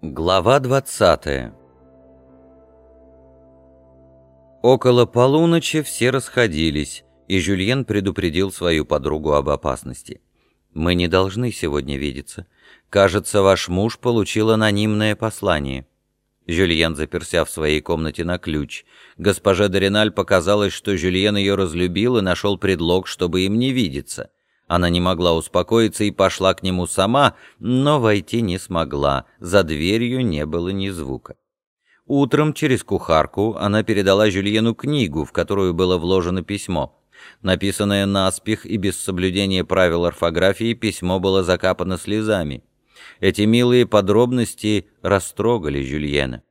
Глава 20 Около полуночи все расходились, и Жюльен предупредил свою подругу об опасности. «Мы не должны сегодня видеться. Кажется, ваш муж получил анонимное послание». Жюльен заперся в своей комнате на ключ. Госпоже Дориналь показалось, что Жюльен ее разлюбил и нашел предлог, чтобы им не видеться. Она не могла успокоиться и пошла к нему сама, но войти не смогла, за дверью не было ни звука. Утром через кухарку она передала Жюльену книгу, в которую было вложено письмо. Написанное наспех и без соблюдения правил орфографии, письмо было закапано слезами. Эти милые подробности растрогали Жюльена.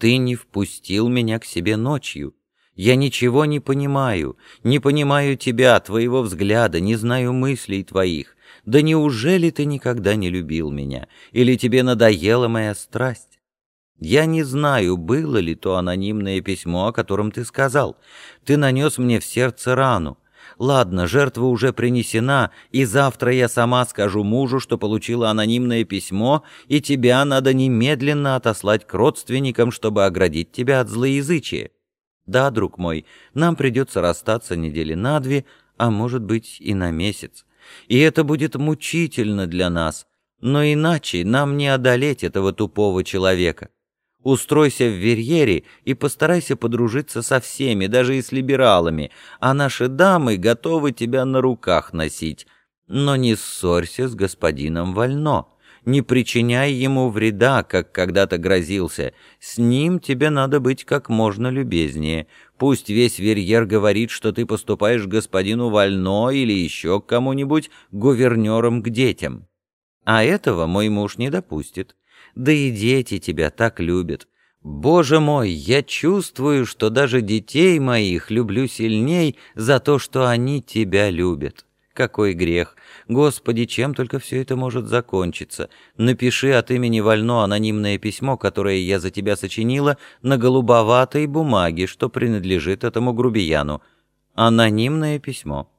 «Ты не впустил меня к себе ночью», я ничего не понимаю, не понимаю тебя, твоего взгляда, не знаю мыслей твоих. Да неужели ты никогда не любил меня? Или тебе надоела моя страсть? Я не знаю, было ли то анонимное письмо, о котором ты сказал. Ты нанес мне в сердце рану. Ладно, жертва уже принесена, и завтра я сама скажу мужу, что получила анонимное письмо, и тебя надо немедленно отослать к родственникам, чтобы оградить тебя от злоязычия. Да, друг мой, нам придется расстаться недели на две, а может быть и на месяц. И это будет мучительно для нас, но иначе нам не одолеть этого тупого человека. Устройся в Верьере и постарайся подружиться со всеми, даже и с либералами, а наши дамы готовы тебя на руках носить. Но не ссорься с господином Вально не причиняй ему вреда, как когда-то грозился. С ним тебе надо быть как можно любезнее. Пусть весь Верьер говорит, что ты поступаешь господину Вально или еще кому-нибудь гувернером к детям. А этого мой муж не допустит. Да и дети тебя так любят. Боже мой, я чувствую, что даже детей моих люблю сильней за то, что они тебя любят. Какой грех! Господи, чем только все это может закончиться? Напиши от имени Вально анонимное письмо, которое я за тебя сочинила, на голубоватой бумаге, что принадлежит этому грубияну. Анонимное письмо.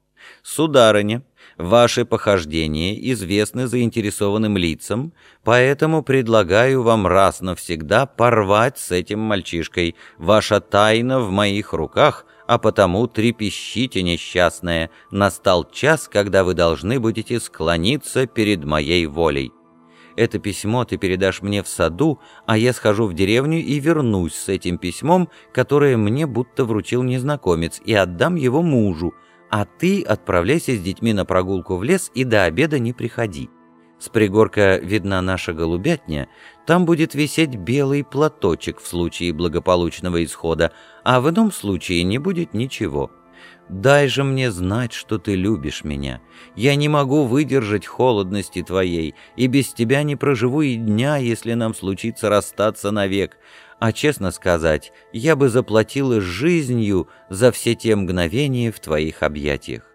Сударыня, ваши похождения известны заинтересованным лицам, поэтому предлагаю вам раз навсегда порвать с этим мальчишкой. Ваша тайна в моих руках — а потому трепещите, несчастная, настал час, когда вы должны будете склониться перед моей волей. Это письмо ты передашь мне в саду, а я схожу в деревню и вернусь с этим письмом, которое мне будто вручил незнакомец, и отдам его мужу, а ты отправляйся с детьми на прогулку в лес и до обеда не приходи. С пригорка видна наша голубятня, там будет висеть белый платочек в случае благополучного исхода, а в ином случае не будет ничего. Дай же мне знать, что ты любишь меня. Я не могу выдержать холодности твоей, и без тебя не проживу и дня, если нам случится расстаться навек. А честно сказать, я бы заплатила жизнью за все те мгновения в твоих объятиях.